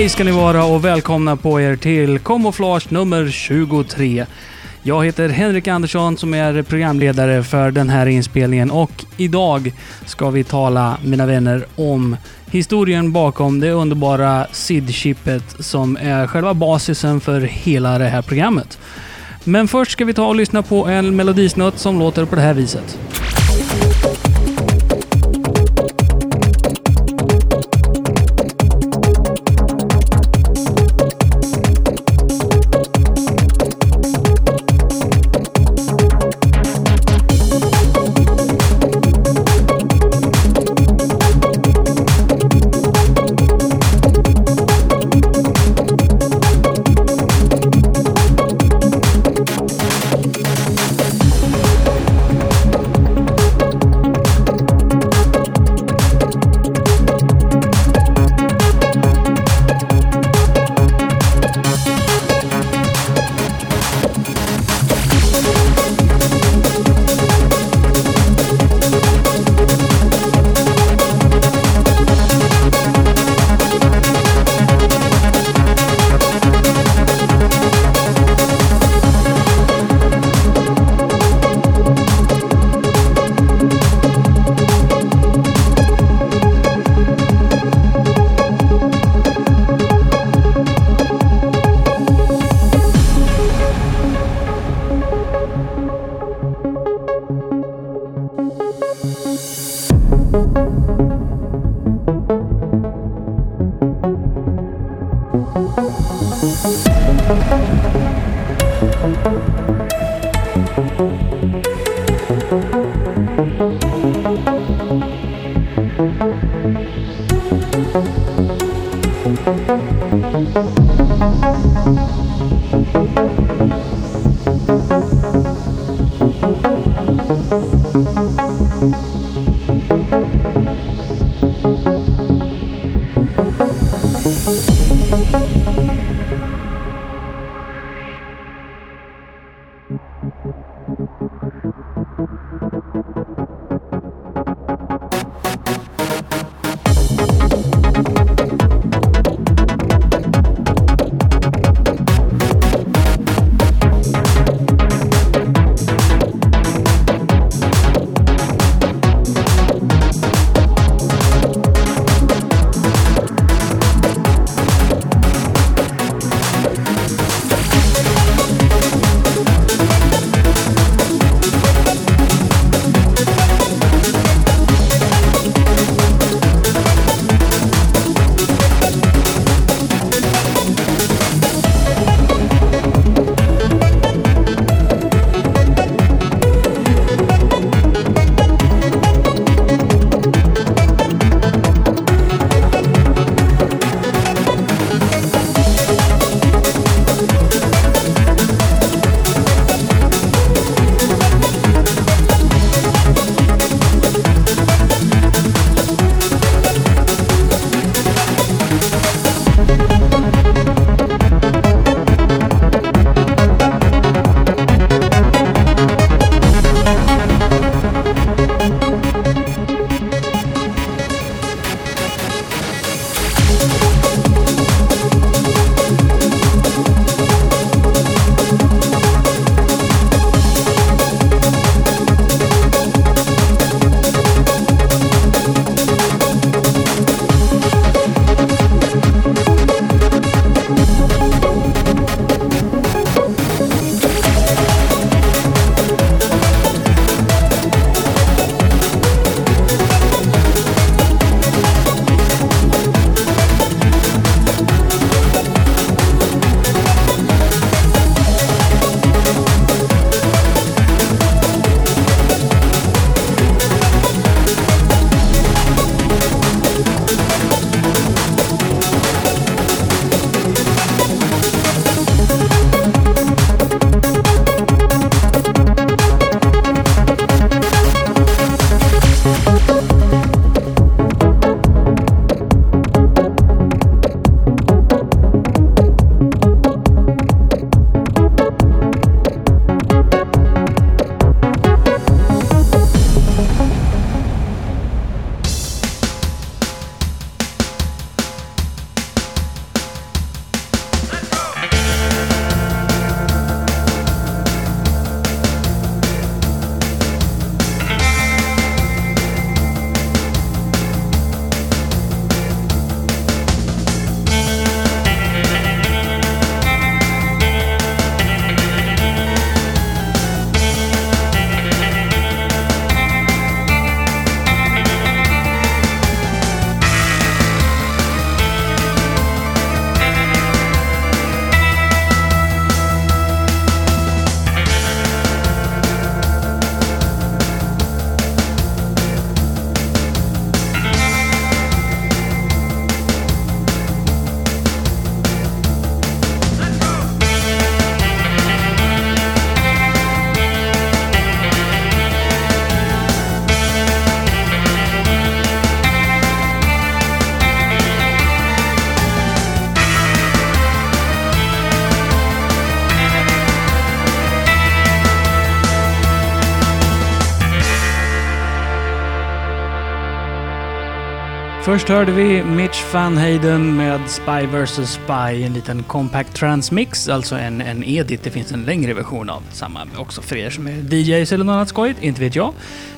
Hej ska ni vara och välkomna på er till Camouflage nummer 23. Jag heter Henrik Andersson som är programledare för den här inspelningen och idag ska vi tala, mina vänner, om historien bakom det underbara SID-chippet som är själva basisen för hela det här programmet. Men först ska vi ta och lyssna på en melodisnutt som låter på det här viset. Först hörde vi Mitch Van Hayden med Spy vs Spy, en liten compact transmix, alltså en, en edit. Det finns en längre version av samma också för er som är DJs eller något annat skojigt, inte vet jag.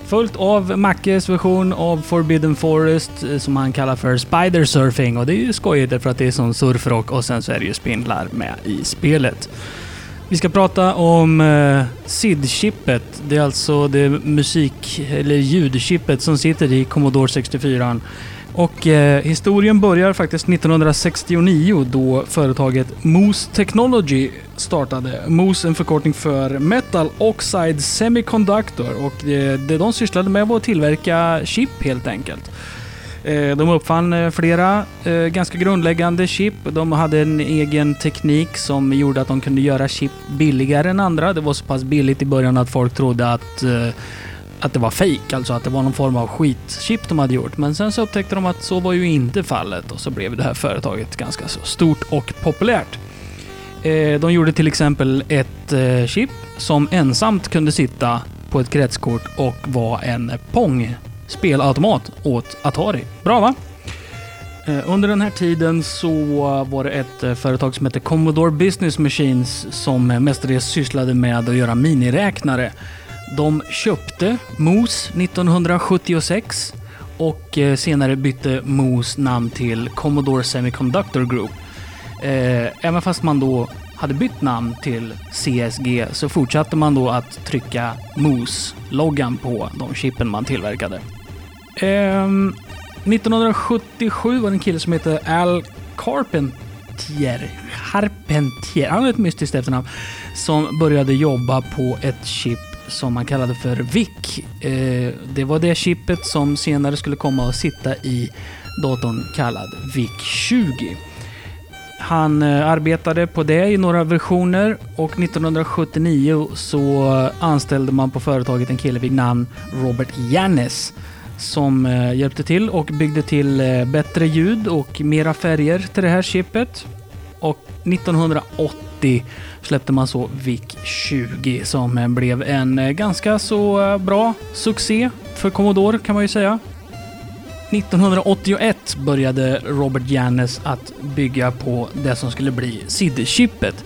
Följt av Mackes version av Forbidden Forest eh, som han kallar för Spider Surfing och det är ju skojigt därför att det är som surfrock och sen så är det ju spindlar med i spelet. Vi ska prata om eh, SID-chippet. Det är alltså det musik eller ljudchippet som sitter i Commodore 64. Och eh, historien börjar faktiskt 1969 då företaget Moose Technology startade. Moose en förkortning för Metal Oxide Semiconductor och eh, det de sysslade med var att tillverka chip helt enkelt. Eh, de uppfann eh, flera eh, ganska grundläggande chip. De hade en egen teknik som gjorde att de kunde göra chip billigare än andra. Det var så pass billigt i början att folk trodde att eh, att det var fejk, alltså att det var någon form av skitchip de hade gjort. Men sen så upptäckte de att så var ju inte fallet och så blev det här företaget ganska så stort och populärt. Eh, de gjorde till exempel ett eh, chip som ensamt kunde sitta på ett kretskort och vara en Pong spelautomat åt Atari. Bra va? Eh, under den här tiden så var det ett företag som hette Commodore Business Machines som mestadels sysslade med att göra miniräknare. De köpte Moose 1976 och eh, senare bytte Moose namn till Commodore Semiconductor Group. Eh, även fast man då hade bytt namn till CSG så fortsatte man då att trycka Moose-loggan på de chippen man tillverkade. Ehm, 1977 var det en kille som hette Al Carpentier. Carpentier, han har ett mystiskt efternamn. Som började jobba på ett chip som man kallade för VIC. Eh, det var det chippet som senare skulle komma att sitta i datorn kallad VIC-20. Han eh, arbetade på det i några versioner och 1979 så anställde man på företaget en kille vid namn Robert Jannes som eh, hjälpte till och byggde till eh, bättre ljud och mera färger till det här chippet. Och 1980 släppte man så VIC-20 som eh, blev en eh, ganska så eh, bra succé för Commodore kan man ju säga. 1981 började Robert Jannes att bygga på det som skulle bli SID-chippet.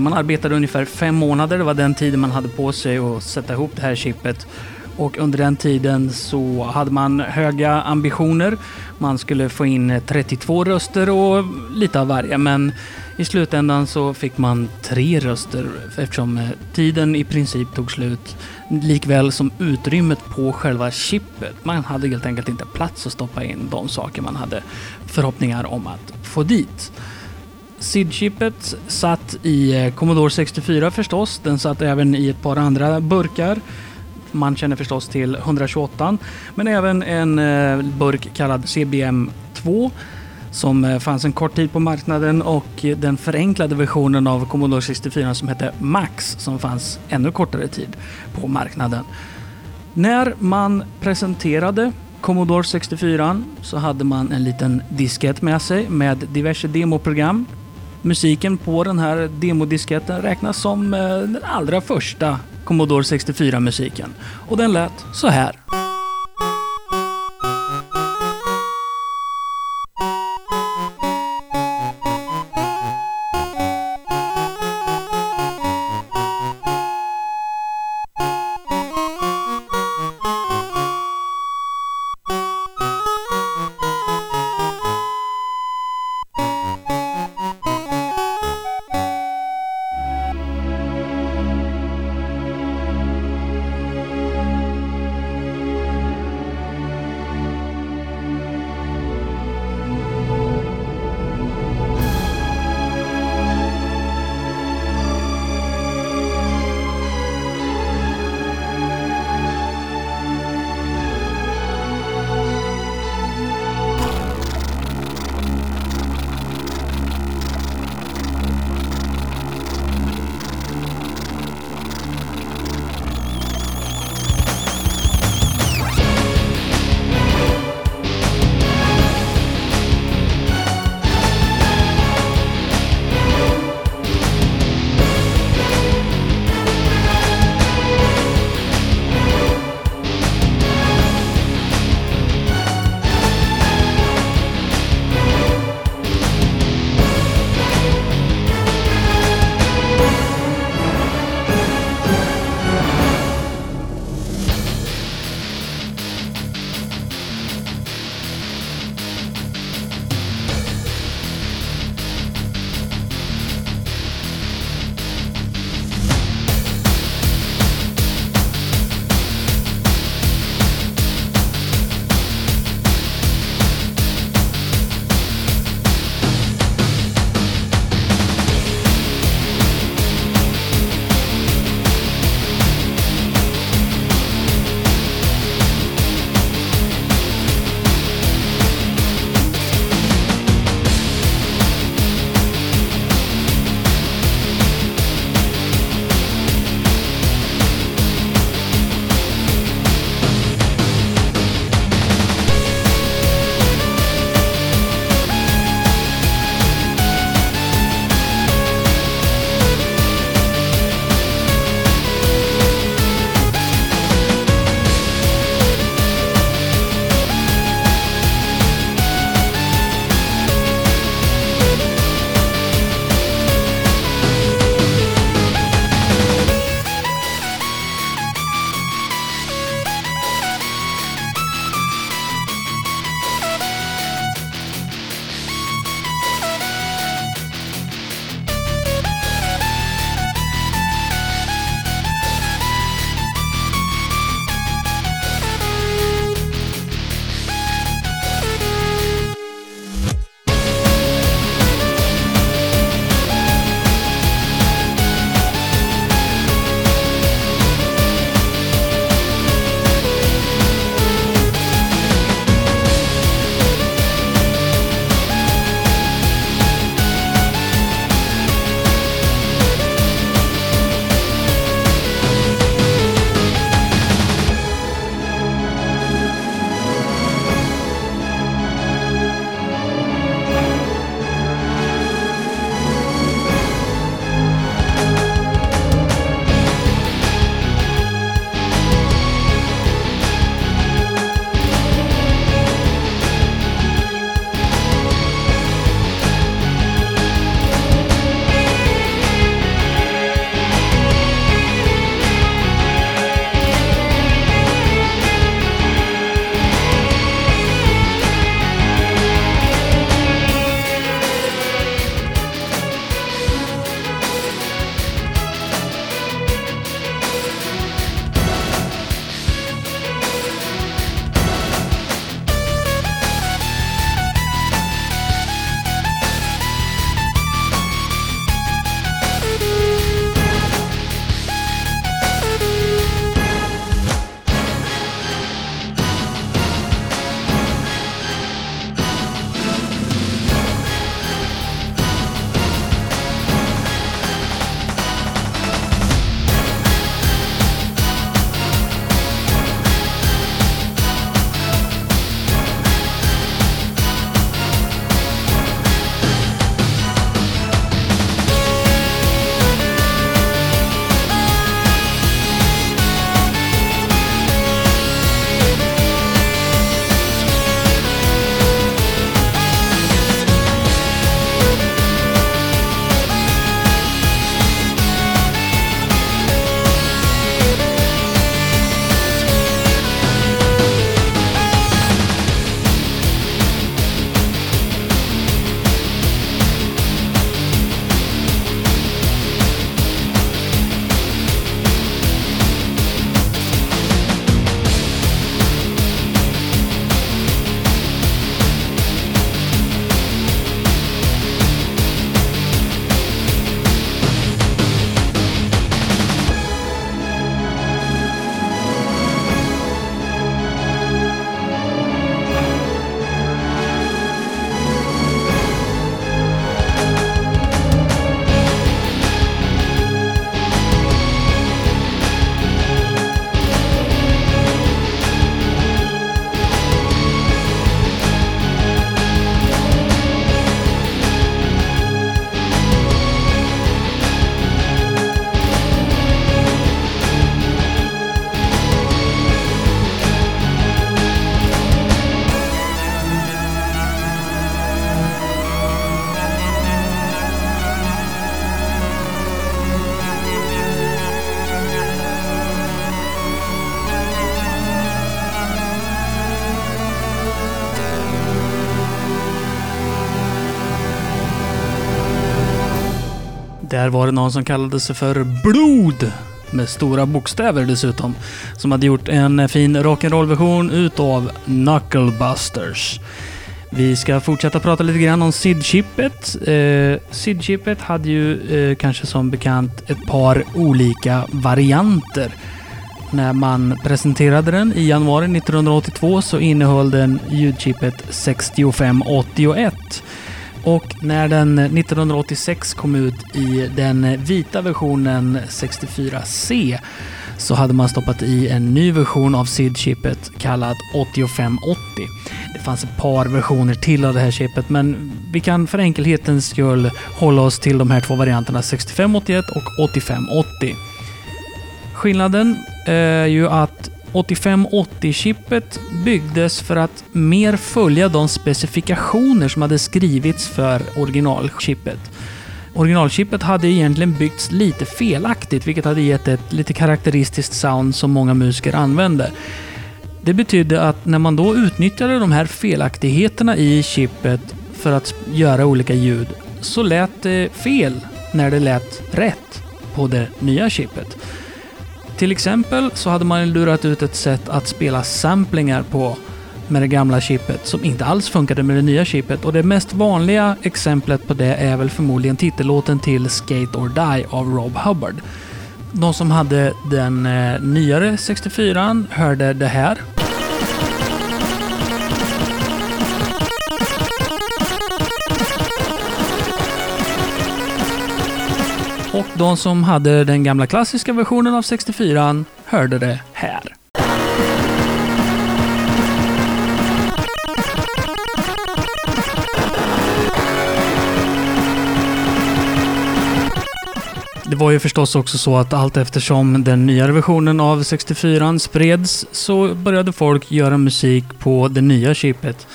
Man arbetade ungefär fem månader, det var den tiden man hade på sig att sätta ihop det här chippet. Och under den tiden så hade man höga ambitioner. Man skulle få in 32 röster och lite av varje. Men i slutändan så fick man tre röster eftersom tiden i princip tog slut. Likväl som utrymmet på själva chippet. Man hade helt enkelt inte plats att stoppa in de saker man hade förhoppningar om att få dit. SID-chippet satt i Commodore 64 förstås. Den satt även i ett par andra burkar. Man känner förstås till 128 men även en eh, burk kallad CBM 2 som eh, fanns en kort tid på marknaden och den förenklade versionen av Commodore 64 som hette Max som fanns ännu kortare tid på marknaden. När man presenterade Commodore 64 så hade man en liten diskett med sig med diverse demoprogram. Musiken på den här demodisketten räknas som eh, den allra första Commodore 64-musiken. Och den lät så här. Där var det någon som kallade sig för Blod med stora bokstäver dessutom. Som hade gjort en fin rock'n'roll-version utav Knucklebusters. Vi ska fortsätta prata lite grann om SID-chippet. Eh, SID-chippet hade ju eh, kanske som bekant ett par olika varianter. När man presenterade den i januari 1982 så innehöll den ljudchippet 6581. Och när den 1986 kom ut i den vita versionen 64C så hade man stoppat i en ny version av SID-chippet kallad 8580. Det fanns ett par versioner till av det här chippet men vi kan för enkelhetens skull hålla oss till de här två varianterna 6581 och 8580. Skillnaden eh, är ju att 8580-chippet byggdes för att mer följa de specifikationer som hade skrivits för originalchippet. Originalchippet hade egentligen byggts lite felaktigt, vilket hade gett ett lite karaktäristiskt sound som många musiker använde. Det betydde att när man då utnyttjade de här felaktigheterna i chippet för att göra olika ljud, så lät det fel när det lät rätt på det nya chippet. Till exempel så hade man lurat ut ett sätt att spela samplingar på med det gamla chippet som inte alls funkade med det nya chippet. Och det mest vanliga exemplet på det är väl förmodligen titellåten till Skate or Die av Rob Hubbard. De som hade den eh, nyare 64an hörde det här. De som hade den gamla klassiska versionen av 64 hörde det här. Det var ju förstås också så att allt eftersom den nyare versionen av 64 spreds så började folk göra musik på det nya chippet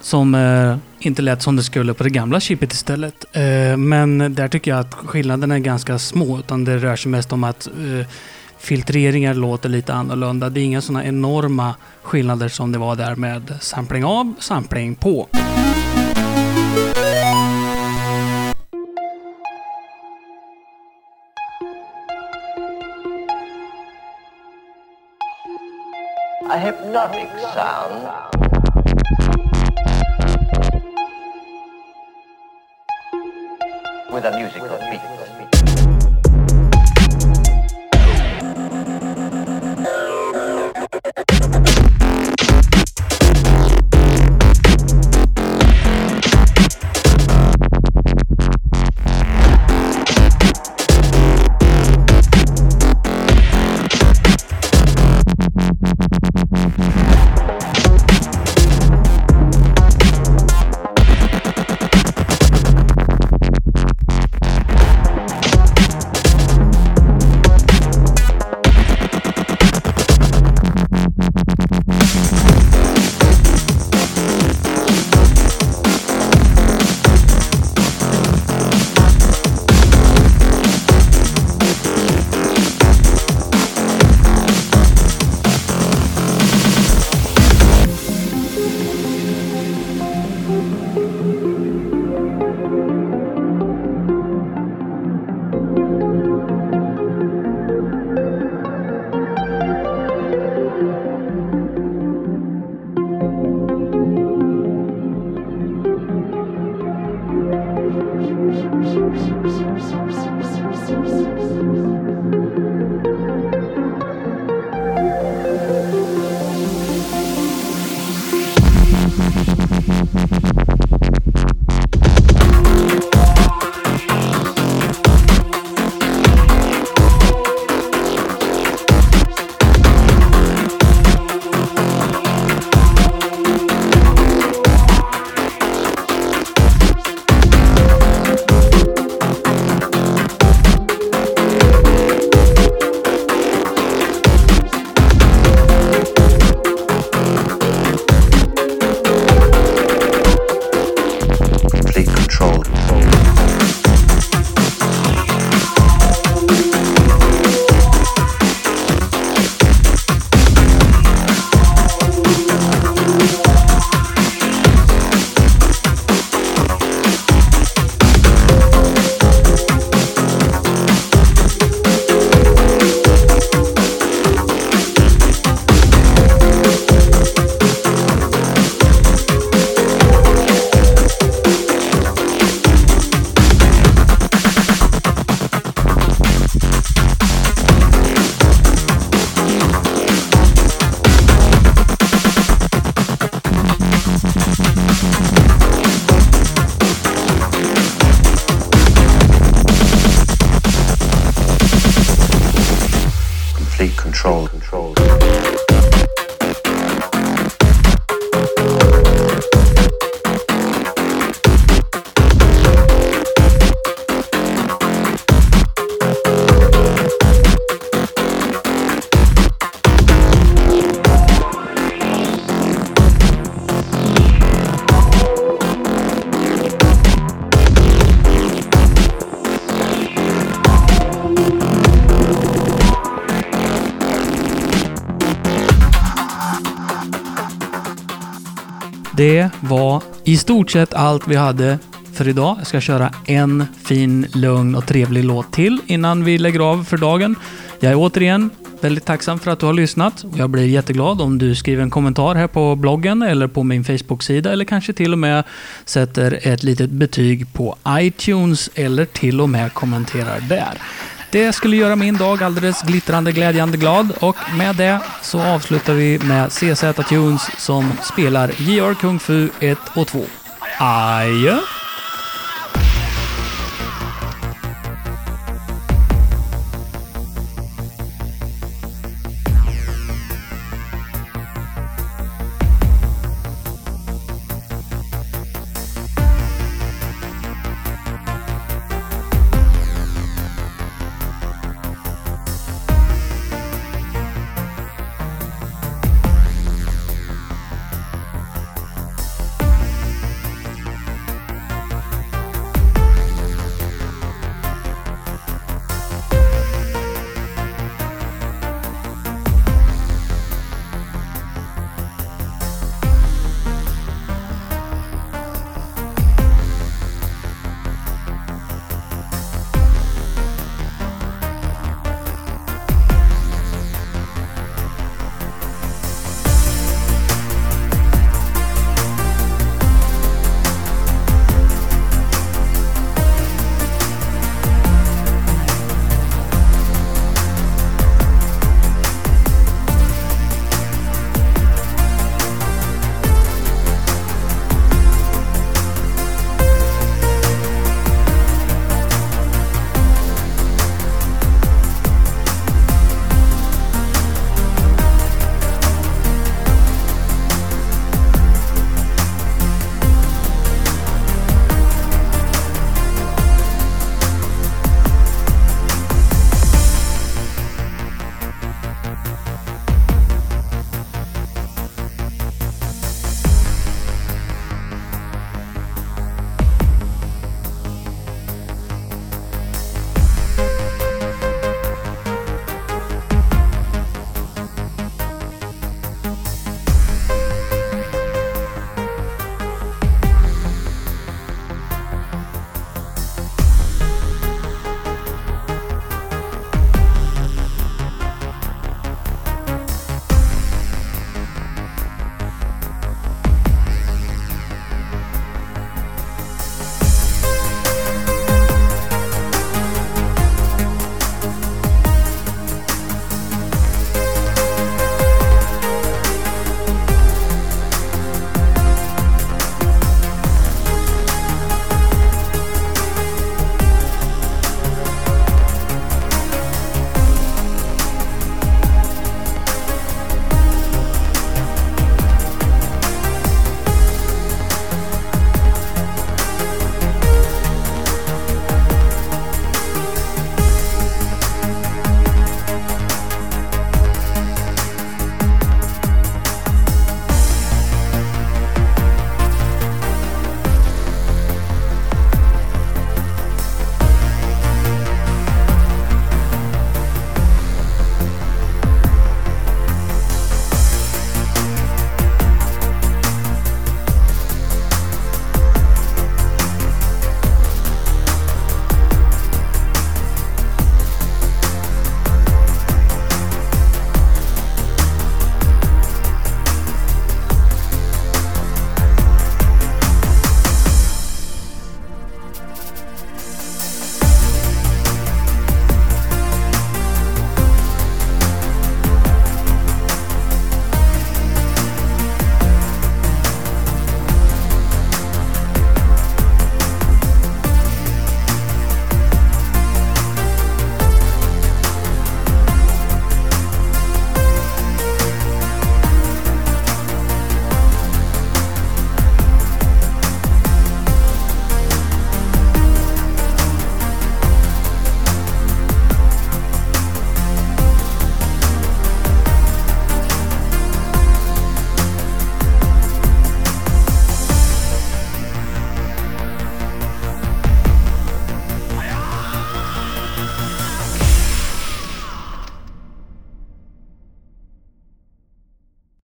som eh, inte lät som det skulle på det gamla chippet istället. Eh, men där tycker jag att skillnaderna är ganska små, utan det rör sig mest om att eh, filtreringar låter lite annorlunda. Det är inga sådana enorma skillnader som det var där med sampling av, sampling på. A hypnotic sound. With a musical beat. Det var i stort sett allt vi hade för idag. Jag ska köra en fin, lugn och trevlig låt till innan vi lägger av för dagen. Jag är återigen väldigt tacksam för att du har lyssnat. Jag blir jätteglad om du skriver en kommentar här på bloggen eller på min Facebook-sida eller kanske till och med sätter ett litet betyg på iTunes eller till och med kommenterar där. Det skulle göra min dag alldeles glittrande, glädjande glad och med det så avslutar vi med CZ Tunes som spelar JR Kung Fu 1 och 2. Adjö!